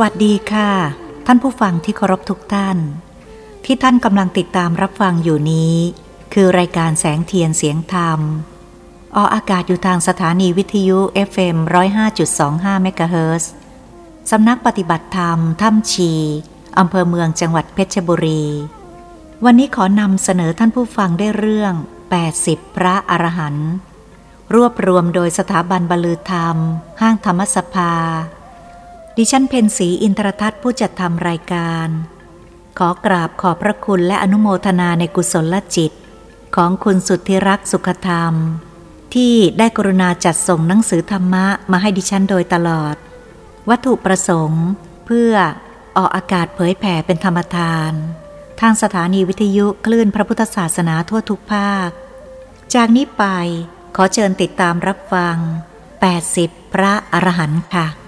วัสดีค่ะ ท่านผู้ฟังที่เคารพทุกท่าน ที่ท่านกำลังติดตามรับฟังอยู่นี้ คือรายการแสงเทียนเสียงธรรม ออกอากาศอยู่ทางสถานีวิทยุ FM 105.25เมกะเฮิรตซ์สำนักปฏิบัติธรรมถ้ำชีอำเภอเมืองจังหวัดเพชรบุรี วันนี้ขอนำเสนอท่านผู้ฟังได้เรื่อง 80 พระอรหันต์รวบรวมโดยสถาบันบรรลือธรรม ห้างธรรมสภา ดิฉันเพนสีอินทรทัศน์ผู้จัดทำรายการ ขอกราบขอบพระคุณและอนุโมทนาในกุศลจิต ของคุณสุทธิรักษ์สุขธรรม ที่ได้กรุณาจัดส่งหนังสือธรรมะมาให้ดิฉันโดยตลอด วัตถุประสงค์ เพื่อออกอากาศเผยแผ่เป็นธรรมทาน ทางสถานีวิทยุคลื่นพระพุทธศาสนาทั่วทุกภาค จากนี้ไปขอเชิญติดตามรับฟัง 80 พระอรหันต์ค่ะ